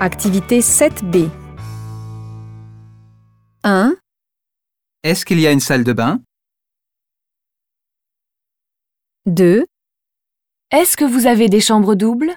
Activité 7B. 1, Est-ce qu'il y a une salle de bain? 2, Est-ce que vous avez des chambres doubles?